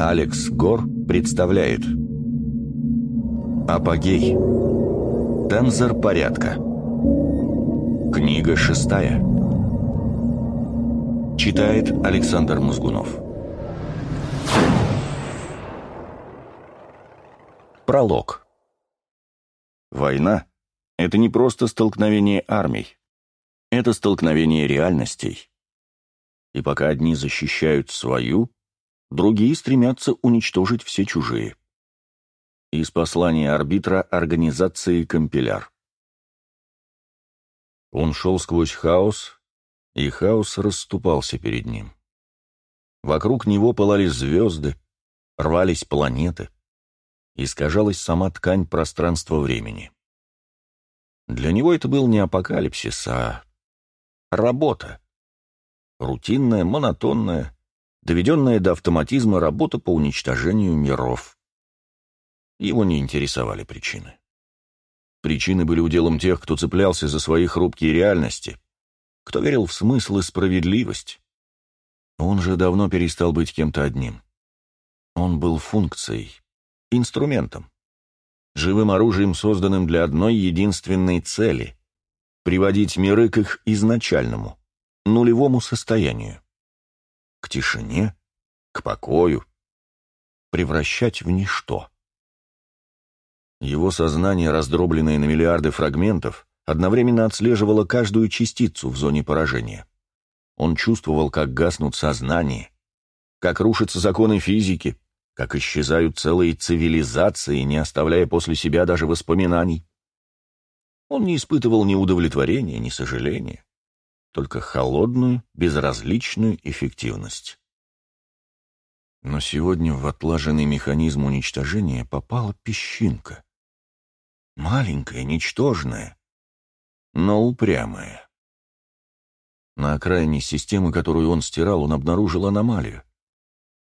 Алекс Гор представляет. Апогей. Тензор порядка. Книга шестая. Читает Александр Мозгунов Пролог. Война — это не просто столкновение армий. Это столкновение реальностей. И пока одни защищают свою, другие стремятся уничтожить все чужие. Из послания арбитра организации «Компиляр». Он шел сквозь хаос, и хаос расступался перед ним. Вокруг него пылали звезды, рвались планеты, искажалась сама ткань пространства-времени. Для него это был не апокалипсис, а работа. Рутинная, монотонная, доведенная до автоматизма работа по уничтожению миров. Его не интересовали причины. Причины были уделом тех, кто цеплялся за свои хрупкие реальности, кто верил в смысл и справедливость. Он же давно перестал быть кем-то одним. Он был функцией, инструментом, живым оружием, созданным для одной единственной цели — приводить миры к их изначальному, нулевому состоянию к тишине, к покою, превращать в ничто. Его сознание, раздробленное на миллиарды фрагментов, одновременно отслеживало каждую частицу в зоне поражения. Он чувствовал, как гаснут сознания, как рушатся законы физики, как исчезают целые цивилизации, не оставляя после себя даже воспоминаний. Он не испытывал ни удовлетворения, ни сожаления только холодную, безразличную эффективность. Но сегодня в отлаженный механизм уничтожения попала песчинка. Маленькая, ничтожная, но упрямая. На окраине системы, которую он стирал, он обнаружил аномалию.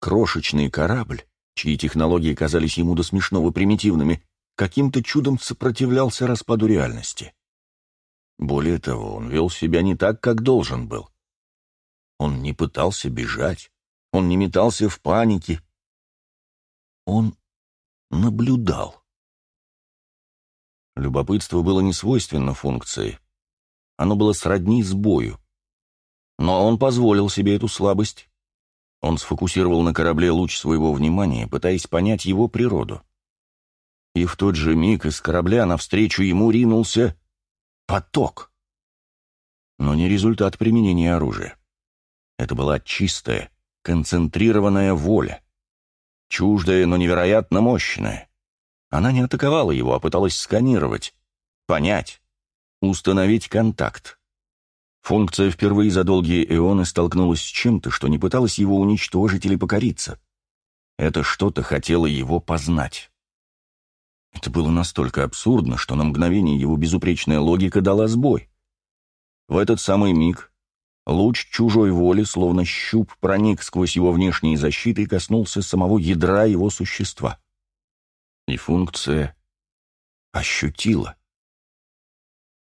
Крошечный корабль, чьи технологии казались ему до смешного примитивными, каким-то чудом сопротивлялся распаду реальности. Более того, он вел себя не так, как должен был. Он не пытался бежать, он не метался в панике. Он наблюдал. Любопытство было не свойственно функции. Оно было сродни сбою. Но он позволил себе эту слабость. Он сфокусировал на корабле луч своего внимания, пытаясь понять его природу. И в тот же миг из корабля навстречу ему ринулся поток. Но не результат применения оружия. Это была чистая, концентрированная воля. Чуждая, но невероятно мощная. Она не атаковала его, а пыталась сканировать, понять, установить контакт. Функция впервые за долгие эоны столкнулась с чем-то, что не пыталась его уничтожить или покориться. Это что-то хотело его познать. Это было настолько абсурдно, что на мгновение его безупречная логика дала сбой. В этот самый миг луч чужой воли, словно щуп, проник сквозь его внешние защиты и коснулся самого ядра его существа. И функция ощутила.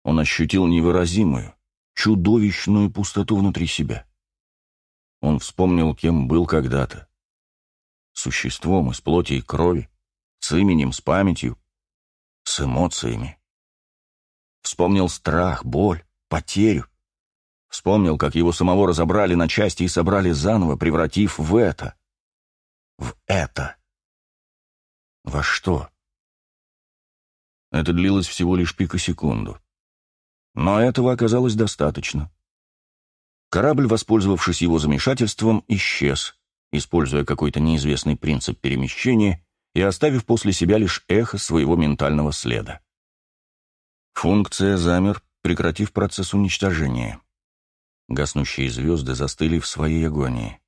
Он ощутил невыразимую, чудовищную пустоту внутри себя. Он вспомнил, кем был когда-то. Существом из плоти и крови, с именем, с памятью, с эмоциями. Вспомнил страх, боль, потерю. Вспомнил, как его самого разобрали на части и собрали заново, превратив в это. В это. Во что? Это длилось всего лишь пикосекунду. Но этого оказалось достаточно. Корабль, воспользовавшись его замешательством, исчез, используя какой-то неизвестный принцип перемещения, и оставив после себя лишь эхо своего ментального следа. Функция замер, прекратив процесс уничтожения. Гаснущие звезды застыли в своей агонии.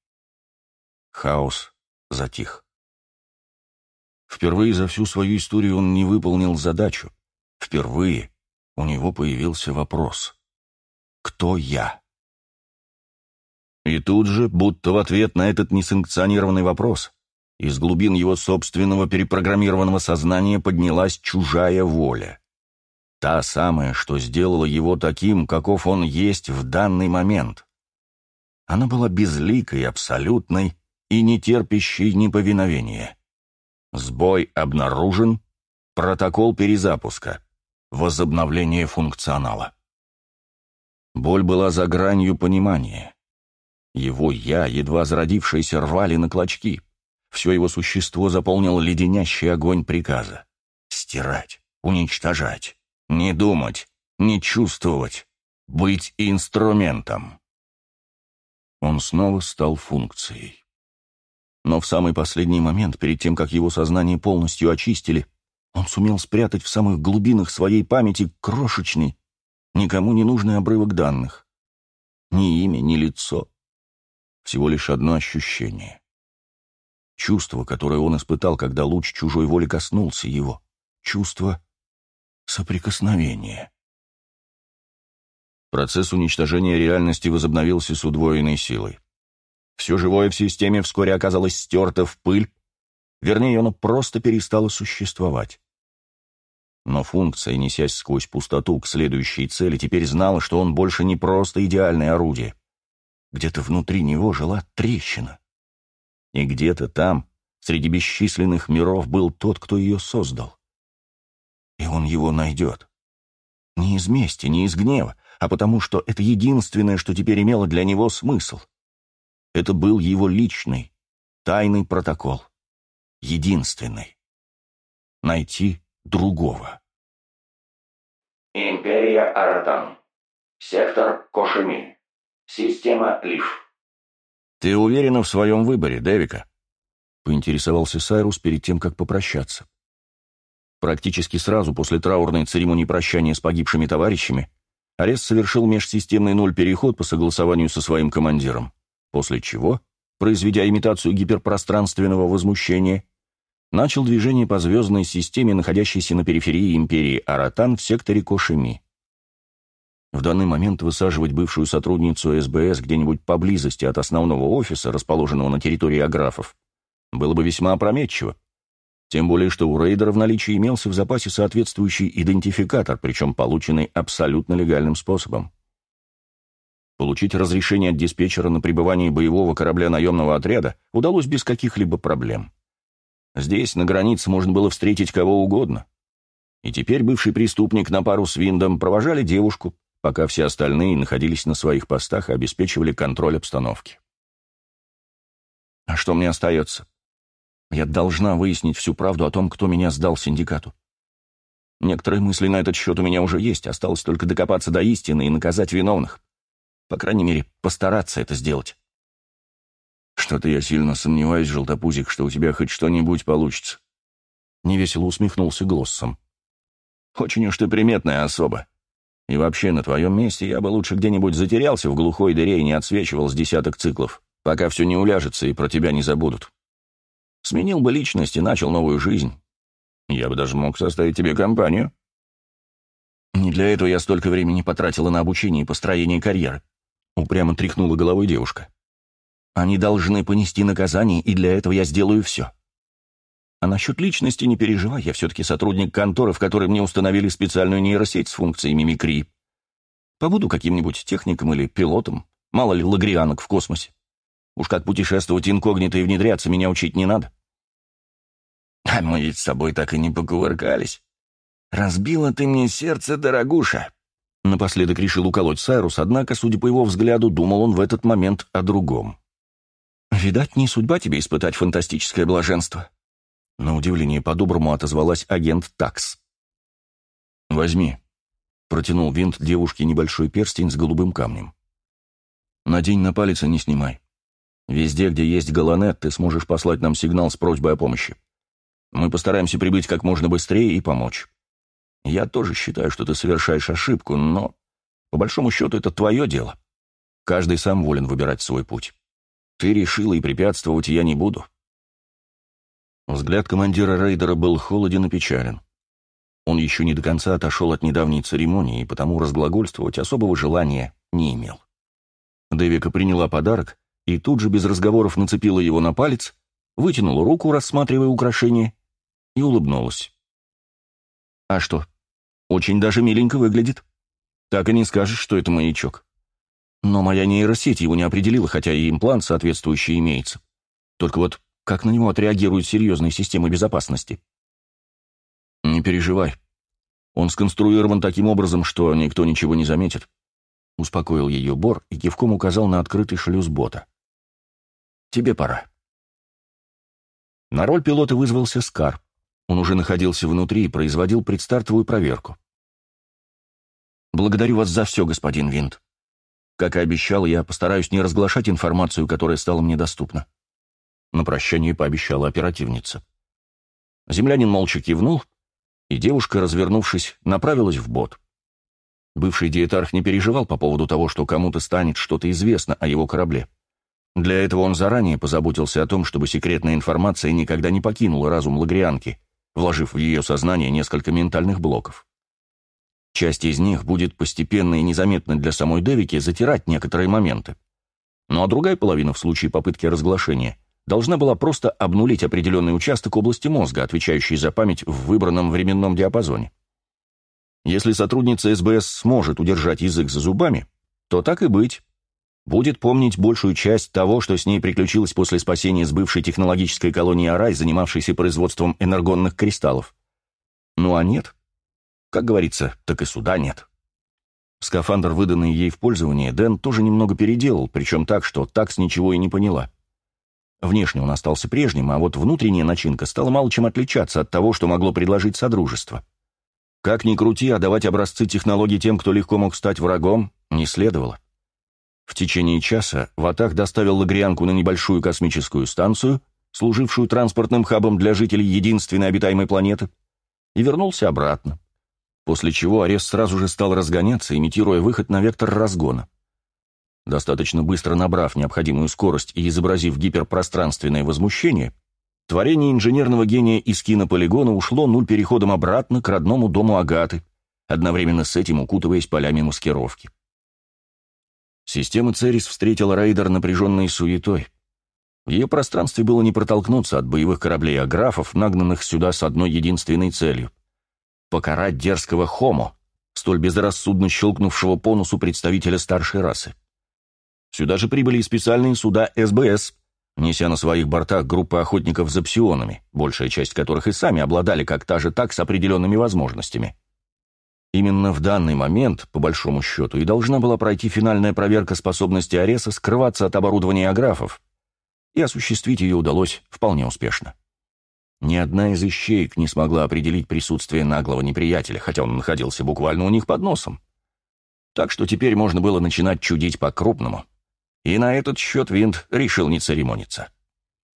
Хаос затих. Впервые за всю свою историю он не выполнил задачу. Впервые у него появился вопрос. «Кто я?» И тут же, будто в ответ на этот несанкционированный вопрос, из глубин его собственного перепрограммированного сознания поднялась чужая воля. Та самая, что сделала его таким, каков он есть в данный момент. Она была безликой, абсолютной и не терпящий неповиновения. Сбой обнаружен, протокол перезапуска, возобновление функционала. Боль была за гранью понимания. Его «я», едва зародившееся, рвали на клочки. Все его существо заполнил леденящий огонь приказа. Стирать, уничтожать, не думать, не чувствовать, быть инструментом. Он снова стал функцией. Но в самый последний момент, перед тем, как его сознание полностью очистили, он сумел спрятать в самых глубинах своей памяти крошечный, никому не нужный обрывок данных. Ни имя, ни лицо. Всего лишь одно ощущение. Чувство, которое он испытал, когда луч чужой воли коснулся его. Чувство соприкосновения. Процесс уничтожения реальности возобновился с удвоенной силой. Все живое в системе вскоре оказалось стерто в пыль, вернее, оно просто перестало существовать. Но функция, несясь сквозь пустоту к следующей цели, теперь знала, что он больше не просто идеальное орудие. Где-то внутри него жила трещина. И где-то там, среди бесчисленных миров, был тот, кто ее создал. И он его найдет. Не из мести, не из гнева, а потому что это единственное, что теперь имело для него смысл. Это был его личный, тайный протокол. Единственный. Найти другого. Империя Аратан. Сектор Кошеми. Система Лиф. «Ты уверена в своем выборе, Дэвика?» — поинтересовался Сайрус перед тем, как попрощаться. Практически сразу после траурной церемонии прощания с погибшими товарищами Арест совершил межсистемный нуль-переход по согласованию со своим командиром, после чего, произведя имитацию гиперпространственного возмущения, начал движение по звездной системе, находящейся на периферии империи Аратан в секторе Кошеми. В данный момент высаживать бывшую сотрудницу СБС где-нибудь поблизости от основного офиса, расположенного на территории Аграфов, было бы весьма опрометчиво. Тем более, что у рейдера в наличии имелся в запасе соответствующий идентификатор, причем полученный абсолютно легальным способом. Получить разрешение от диспетчера на пребывание боевого корабля наемного отряда удалось без каких-либо проблем. Здесь, на границе, можно было встретить кого угодно. И теперь бывший преступник на пару с Виндом провожали девушку, пока все остальные находились на своих постах и обеспечивали контроль обстановки. А что мне остается? Я должна выяснить всю правду о том, кто меня сдал синдикату. Некоторые мысли на этот счет у меня уже есть, осталось только докопаться до истины и наказать виновных. По крайней мере, постараться это сделать. Что-то я сильно сомневаюсь, желтопузик, что у тебя хоть что-нибудь получится. Невесело усмехнулся Глоссом. Очень уж ты приметная особа. И вообще, на твоем месте я бы лучше где-нибудь затерялся в глухой дыре и не отсвечивал с десяток циклов, пока все не уляжется и про тебя не забудут. Сменил бы личность и начал новую жизнь. Я бы даже мог составить тебе компанию. Не для этого я столько времени потратила на обучение и построение карьеры. Упрямо тряхнула головой девушка. Они должны понести наказание, и для этого я сделаю все. А насчет личности не переживай, я все-таки сотрудник конторы, в которой мне установили специальную нейросеть с функцией мимикрии. Побуду каким-нибудь техником или пилотом, мало ли лагрианок в космосе. Уж как путешествовать инкогнито и внедряться меня учить не надо. А мы ведь с тобой так и не покувыркались. Разбила ты мне сердце, дорогуша. Напоследок решил уколоть Сайрус, однако, судя по его взгляду, думал он в этот момент о другом. «Видать, не судьба тебе испытать фантастическое блаженство». На удивление по-доброму отозвалась агент Такс. «Возьми», — протянул Винт девушке небольшой перстень с голубым камнем. «Надень на палец и не снимай. Везде, где есть галанет, ты сможешь послать нам сигнал с просьбой о помощи. Мы постараемся прибыть как можно быстрее и помочь. Я тоже считаю, что ты совершаешь ошибку, но, по большому счету, это твое дело. Каждый сам волен выбирать свой путь. Ты решила, и препятствовать я не буду. Взгляд командира рейдера был холоден и печален. Он еще не до конца отошел от недавней церемонии, и потому разглагольствовать особого желания не имел. Дэвика приняла подарок и тут же без разговоров нацепила его на палец, вытянула руку, рассматривая украшение, и улыбнулась. «А что? Очень даже миленько выглядит. Так и не скажешь, что это маячок. Но моя нейросеть его не определила, хотя и имплант соответствующий имеется. Только вот как на него отреагируют серьезные системы безопасности? Не переживай. Он сконструирован таким образом, что никто ничего не заметит. Успокоил ее Бор и кивком указал на открытый шлюз бота. Тебе пора. На роль пилота вызвался Скар. Он уже находился внутри и производил предстартовую проверку. «Благодарю вас за все, господин Винт. Как и обещал, я постараюсь не разглашать информацию, которая стала мне доступна». На прощание пообещала оперативница. Землянин молча кивнул, и девушка, развернувшись, направилась в бот. Бывший диетарх не переживал по поводу того, что кому-то станет что-то известно о его корабле. Для этого он заранее позаботился о том, чтобы секретная информация никогда не покинула разум Лагрианки, вложив в ее сознание несколько ментальных блоков. Часть из них будет постепенно и незаметно для самой Девики затирать некоторые моменты. Ну а другая половина в случае попытки разглашения должна была просто обнулить определенный участок области мозга, отвечающий за память в выбранном временном диапазоне. Если сотрудница СБС сможет удержать язык за зубами, то так и быть. Будет помнить большую часть того, что с ней приключилось после спасения с бывшей технологической колонии Арай, занимавшейся производством энергонных кристаллов. Ну а нет. Как говорится, так и суда нет. Скафандр, выданный ей в пользование, Дэн тоже немного переделал, причем так, что такс ничего и не поняла. Внешне он остался прежним, а вот внутренняя начинка стала мало чем отличаться от того, что могло предложить Содружество. Как ни крути, а давать образцы технологий тем, кто легко мог стать врагом, не следовало. В течение часа Ватах доставил Лагрианку на небольшую космическую станцию, служившую транспортным хабом для жителей единственной обитаемой планеты, и вернулся обратно, после чего арест сразу же стал разгоняться, имитируя выход на вектор разгона. Достаточно быстро набрав необходимую скорость и изобразив гиперпространственное возмущение, творение инженерного гения из кинополигона ушло нуль переходом обратно к родному дому Агаты, одновременно с этим укутываясь полями маскировки. Система Церис встретила рейдер напряженной суетой. В ее пространстве было не протолкнуться от боевых кораблей аграфов, нагнанных сюда с одной единственной целью — покарать дерзкого Хомо, столь безрассудно щелкнувшего по носу представителя старшей расы. Сюда же прибыли и специальные суда СБС, неся на своих бортах группы охотников за псионами, большая часть которых и сами обладали как та же так с определенными возможностями. Именно в данный момент, по большому счету, и должна была пройти финальная проверка способности Ареса скрываться от оборудования аграфов, и осуществить ее удалось вполне успешно. Ни одна из ищеек не смогла определить присутствие наглого неприятеля, хотя он находился буквально у них под носом. Так что теперь можно было начинать чудить по-крупному и на этот счет Винт решил не церемониться.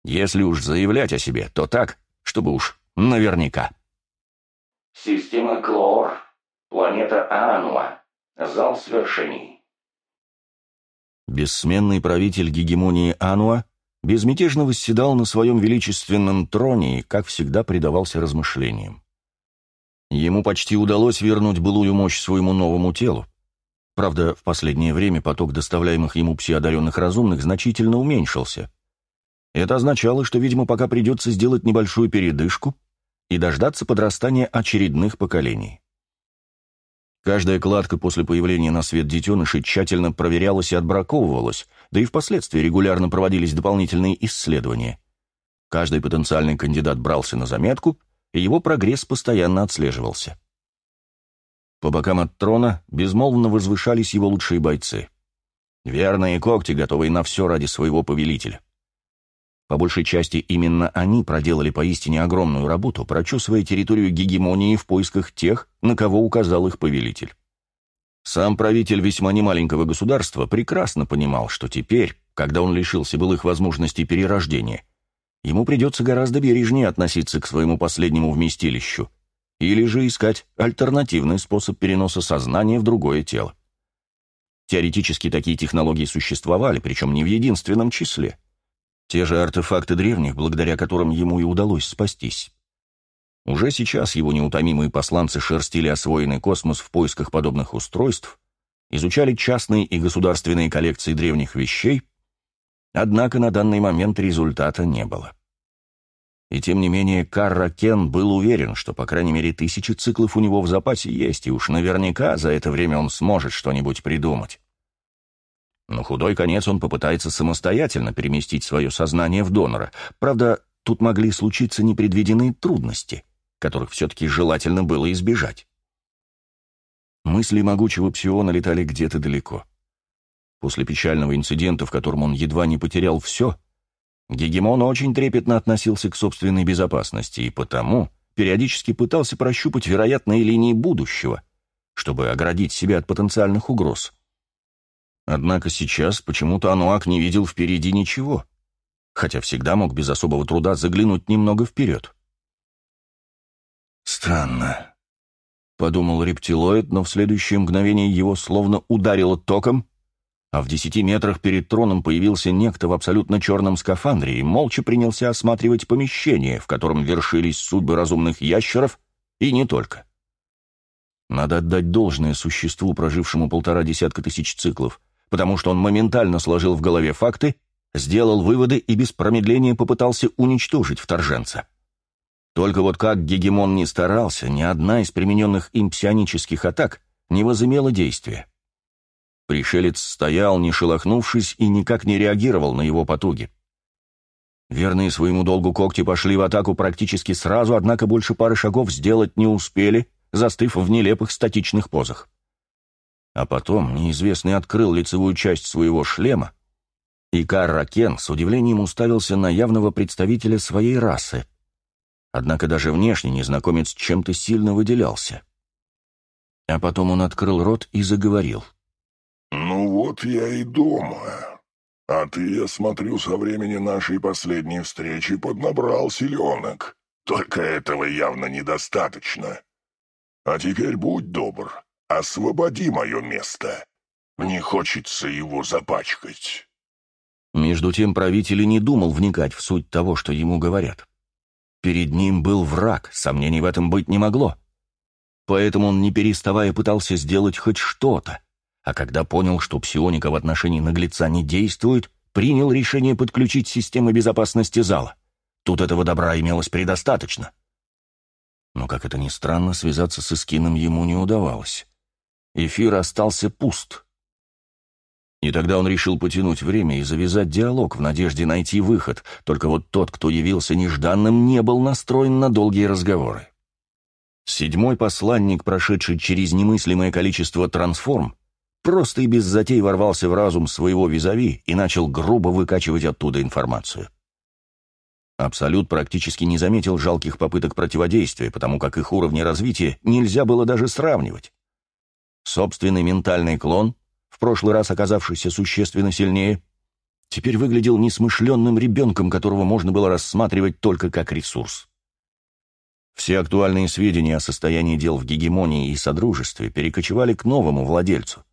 Если уж заявлять о себе, то так, чтобы уж наверняка. Система Клоор. Планета Аануа. Зал свершений. Бессменный правитель гегемонии Ануа безмятежно восседал на своем величественном троне и, как всегда, предавался размышлениям. Ему почти удалось вернуть былую мощь своему новому телу, Правда, в последнее время поток доставляемых ему пси-одаренных разумных значительно уменьшился. Это означало, что, видимо, пока придется сделать небольшую передышку и дождаться подрастания очередных поколений. Каждая кладка после появления на свет детенышей тщательно проверялась и отбраковывалась, да и впоследствии регулярно проводились дополнительные исследования. Каждый потенциальный кандидат брался на заметку, и его прогресс постоянно отслеживался. По бокам от трона безмолвно возвышались его лучшие бойцы. Верные когти, готовые на все ради своего повелителя. По большей части именно они проделали поистине огромную работу, прочесывая территорию гегемонии в поисках тех, на кого указал их повелитель. Сам правитель весьма немаленького государства прекрасно понимал, что теперь, когда он лишился былых возможностей перерождения, ему придется гораздо бережнее относиться к своему последнему вместилищу, или же искать альтернативный способ переноса сознания в другое тело. Теоретически такие технологии существовали, причем не в единственном числе. Те же артефакты древних, благодаря которым ему и удалось спастись. Уже сейчас его неутомимые посланцы шерстили освоенный космос в поисках подобных устройств, изучали частные и государственные коллекции древних вещей, однако на данный момент результата не было. И тем не менее Карра Кен был уверен, что по крайней мере тысячи циклов у него в запасе есть, и уж наверняка за это время он сможет что-нибудь придумать. На худой конец он попытается самостоятельно переместить свое сознание в донора. Правда, тут могли случиться непредвиденные трудности, которых все-таки желательно было избежать. Мысли могучего псиона летали где-то далеко. После печального инцидента, в котором он едва не потерял все, Гегемон очень трепетно относился к собственной безопасности и потому периодически пытался прощупать вероятные линии будущего, чтобы оградить себя от потенциальных угроз. Однако сейчас почему-то Ануак не видел впереди ничего, хотя всегда мог без особого труда заглянуть немного вперед. «Странно», — подумал рептилоид, но в следующее мгновение его словно ударило током, а в десяти метрах перед троном появился некто в абсолютно черном скафандре и молча принялся осматривать помещение, в котором вершились судьбы разумных ящеров, и не только. Надо отдать должное существу, прожившему полтора десятка тысяч циклов, потому что он моментально сложил в голове факты, сделал выводы и без промедления попытался уничтожить вторженца. Только вот как Гегемон не старался, ни одна из примененных им псионических атак не возымела действия. Пришелец стоял, не шелохнувшись, и никак не реагировал на его потуги. Верные своему долгу когти пошли в атаку практически сразу, однако больше пары шагов сделать не успели, застыв в нелепых статичных позах. А потом неизвестный открыл лицевую часть своего шлема, и Карракен с удивлением уставился на явного представителя своей расы. Однако даже внешне незнакомец чем-то сильно выделялся. А потом он открыл рот и заговорил. «Ну вот я и дома. А ты, я смотрю, со времени нашей последней встречи поднабрал селенок. Только этого явно недостаточно. А теперь будь добр, «Освободи мое место. Не хочется его запачкать». Между тем правитель и не думал вникать в суть того, что ему говорят. Перед ним был враг, сомнений в этом быть не могло. Поэтому он, не переставая, пытался сделать хоть что-то, а когда понял, что псионика в отношении наглеца не действует, принял решение подключить системы безопасности зала. Тут этого добра имелось предостаточно. Но, как это ни странно, связаться с Искином ему не удавалось эфир остался пуст. И тогда он решил потянуть время и завязать диалог в надежде найти выход, только вот тот, кто явился нежданным, не был настроен на долгие разговоры. Седьмой посланник, прошедший через немыслимое количество трансформ, просто и без затей ворвался в разум своего визави и начал грубо выкачивать оттуда информацию. Абсолют практически не заметил жалких попыток противодействия, потому как их уровни развития нельзя было даже сравнивать. Собственный ментальный клон, в прошлый раз оказавшийся существенно сильнее, теперь выглядел несмышленным ребенком, которого можно было рассматривать только как ресурс. Все актуальные сведения о состоянии дел в гегемонии и содружестве перекочевали к новому владельцу,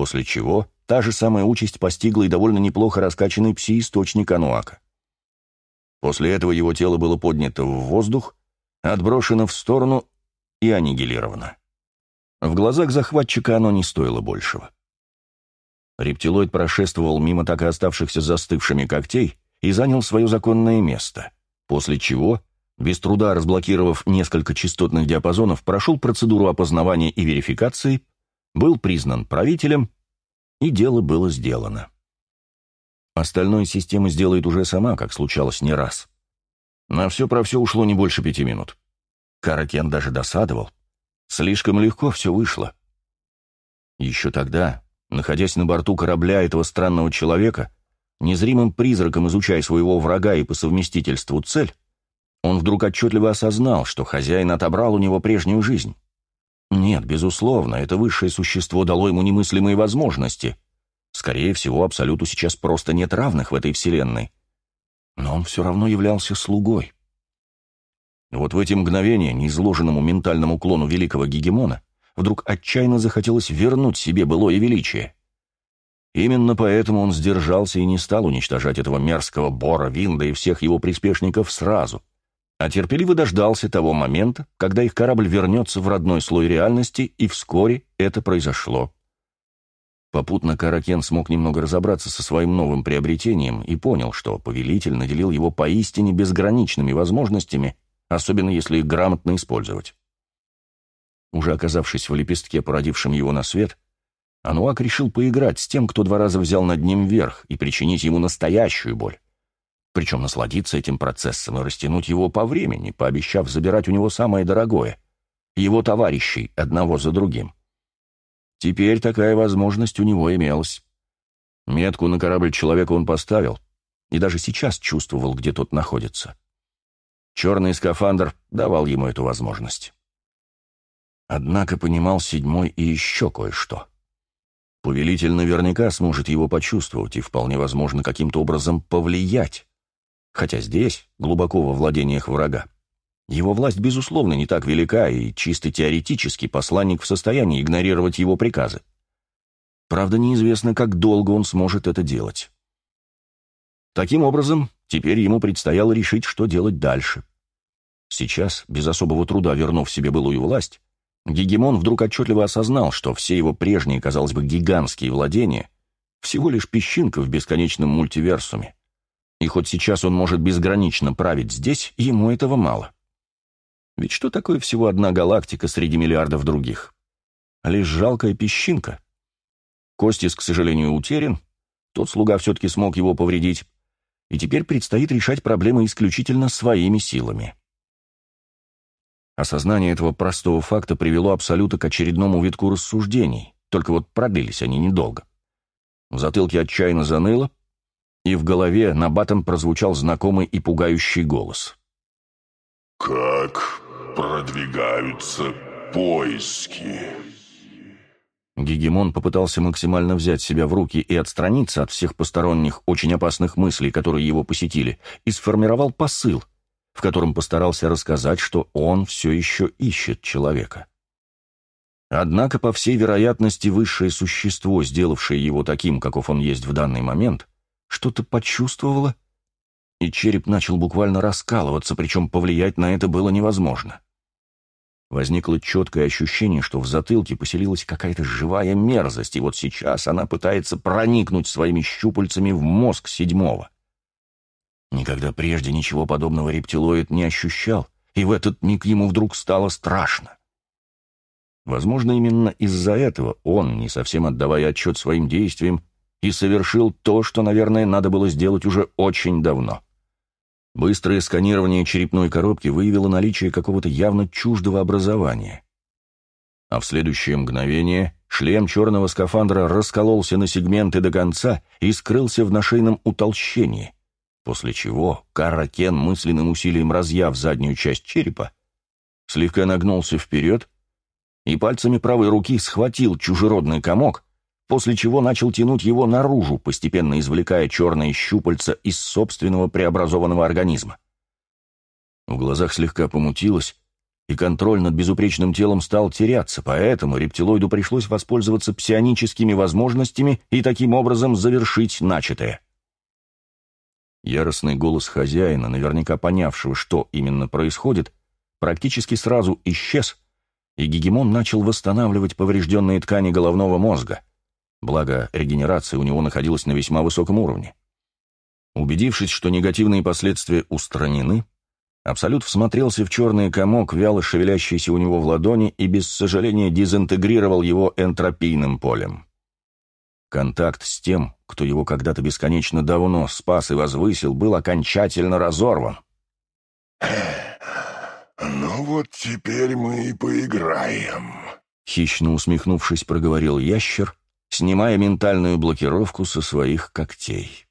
после чего та же самая участь постигла и довольно неплохо раскачанный пси-источник Ануака. После этого его тело было поднято в воздух, отброшено в сторону и аннигилировано. В глазах захватчика оно не стоило большего. Рептилоид прошествовал мимо так и оставшихся застывшими когтей и занял свое законное место, после чего, без труда разблокировав несколько частотных диапазонов, прошел процедуру опознавания и верификации, был признан правителем, и дело было сделано. Остальное система сделает уже сама, как случалось не раз. На все про все ушло не больше пяти минут. Каракен даже досадовал, Слишком легко все вышло. Еще тогда, находясь на борту корабля этого странного человека, незримым призраком изучая своего врага и по совместительству цель, он вдруг отчетливо осознал, что хозяин отобрал у него прежнюю жизнь. Нет, безусловно, это высшее существо дало ему немыслимые возможности. Скорее всего, Абсолюту сейчас просто нет равных в этой вселенной. Но он все равно являлся слугой. Вот в эти мгновения неизложенному ментальному клону великого гегемона вдруг отчаянно захотелось вернуть себе былое величие. Именно поэтому он сдержался и не стал уничтожать этого мерзкого Бора, Винда и всех его приспешников сразу, а терпеливо дождался того момента, когда их корабль вернется в родной слой реальности, и вскоре это произошло. Попутно Каракен смог немного разобраться со своим новым приобретением и понял, что повелитель наделил его поистине безграничными возможностями — особенно если их грамотно использовать. Уже оказавшись в лепестке, породившем его на свет, Ануак решил поиграть с тем, кто два раза взял над ним верх, и причинить ему настоящую боль. Причем насладиться этим процессом и растянуть его по времени, пообещав забирать у него самое дорогое — его товарищей, одного за другим. Теперь такая возможность у него имелась. Метку на корабль человека он поставил, и даже сейчас чувствовал, где тот находится. Черный скафандр давал ему эту возможность. Однако понимал седьмой и еще кое-что. Повелитель наверняка сможет его почувствовать и, вполне возможно, каким-то образом повлиять. Хотя здесь, глубоко во владениях врага, его власть, безусловно, не так велика, и чисто теоретически посланник в состоянии игнорировать его приказы. Правда, неизвестно, как долго он сможет это делать. Таким образом, теперь ему предстояло решить, что делать дальше. Сейчас, без особого труда вернув себе былую власть, Гегемон вдруг отчетливо осознал, что все его прежние, казалось бы, гигантские владения — всего лишь песчинка в бесконечном мультиверсуме. И хоть сейчас он может безгранично править здесь, ему этого мало. Ведь что такое всего одна галактика среди миллиардов других? Лишь жалкая песчинка. Костис, к сожалению, утерян, тот слуга все-таки смог его повредить, и теперь предстоит решать проблемы исключительно своими силами. Осознание этого простого факта привело Абсолюта к очередному витку рассуждений, только вот продлились они недолго. В затылке отчаянно заныло, и в голове на батом прозвучал знакомый и пугающий голос. «Как продвигаются поиски?» Гегемон попытался максимально взять себя в руки и отстраниться от всех посторонних, очень опасных мыслей, которые его посетили, и сформировал посыл, в котором постарался рассказать, что он все еще ищет человека. Однако, по всей вероятности, высшее существо, сделавшее его таким, каков он есть в данный момент, что-то почувствовало, и череп начал буквально раскалываться, причем повлиять на это было невозможно. Возникло четкое ощущение, что в затылке поселилась какая-то живая мерзость, и вот сейчас она пытается проникнуть своими щупальцами в мозг седьмого. Никогда прежде ничего подобного рептилоид не ощущал, и в этот миг ему вдруг стало страшно. Возможно, именно из-за этого он, не совсем отдавая отчет своим действиям, и совершил то, что, наверное, надо было сделать уже очень давно. Быстрое сканирование черепной коробки выявило наличие какого-то явно чуждого образования. А в следующее мгновение шлем черного скафандра раскололся на сегменты до конца и скрылся в нашейном утолщении, после чего Каракен мысленным усилием разъяв заднюю часть черепа, слегка нагнулся вперед и пальцами правой руки схватил чужеродный комок, после чего начал тянуть его наружу, постепенно извлекая черные щупальца из собственного преобразованного организма. В глазах слегка помутилось, и контроль над безупречным телом стал теряться, поэтому рептилоиду пришлось воспользоваться псионическими возможностями и таким образом завершить начатое. Яростный голос хозяина, наверняка понявшего, что именно происходит, практически сразу исчез, и Гегемон начал восстанавливать поврежденные ткани головного мозга — Благо, регенерация у него находилась на весьма высоком уровне. Убедившись, что негативные последствия устранены, Абсолют всмотрелся в черный комок, вяло шевелящийся у него в ладони, и без сожаления дезинтегрировал его энтропийным полем. Контакт с тем, кто его когда-то бесконечно давно спас и возвысил, был окончательно разорван. «Ну вот теперь мы и поиграем», — хищно усмехнувшись, проговорил ящер, снимая ментальную блокировку со своих когтей.